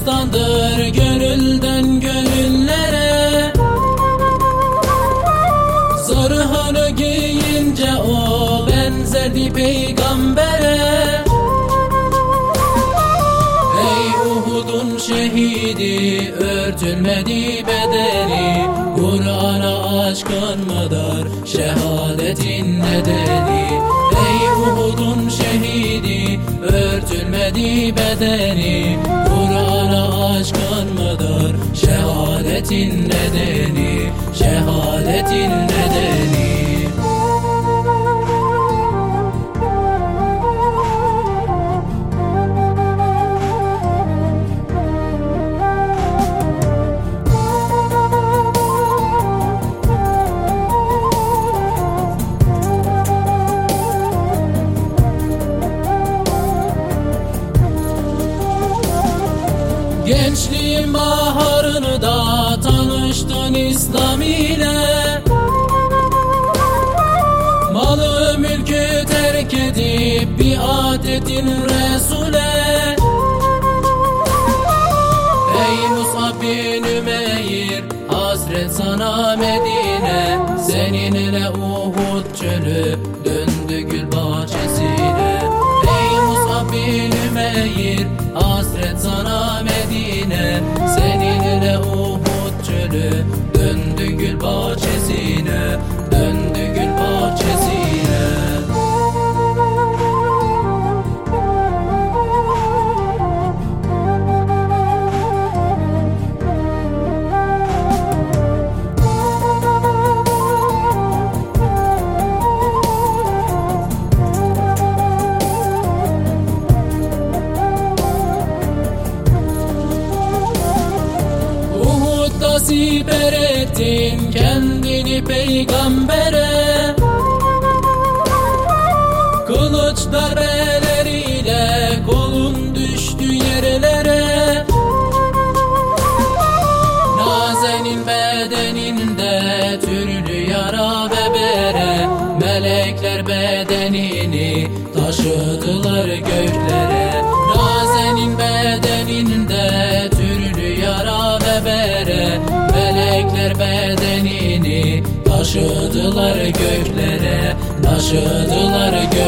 destandır gönülden gönüllere. Zorhunu giyince o benzedi peygambere. Ey Uhud'un şehidi örtülmedi bedeni. Kur'an'a aşkın mıdır şehadetin nedeni. Ey Uhud'un şehidi örtülmedi bedeni aşkın mıdır şehadetin nedeni Şehadetin nedeni Gençliğin baharını da tanıştın İslam ile. Malı mülkü terk edip biat ettin Resul'e. Ey Musab bin Ümeyr hasret sana Medine. Seninle Uhud çölü döndü gül döndü gül bahçesine Siper ettin kendini peygambere. Kılıç darbeleriyle kolun düştü yerlere. Nazenin bedeninde türlü yara ve bere. Melekler bedenini taşıdılar göklere Melekler bedenini taşıdılar göklere Taşıdılar göklere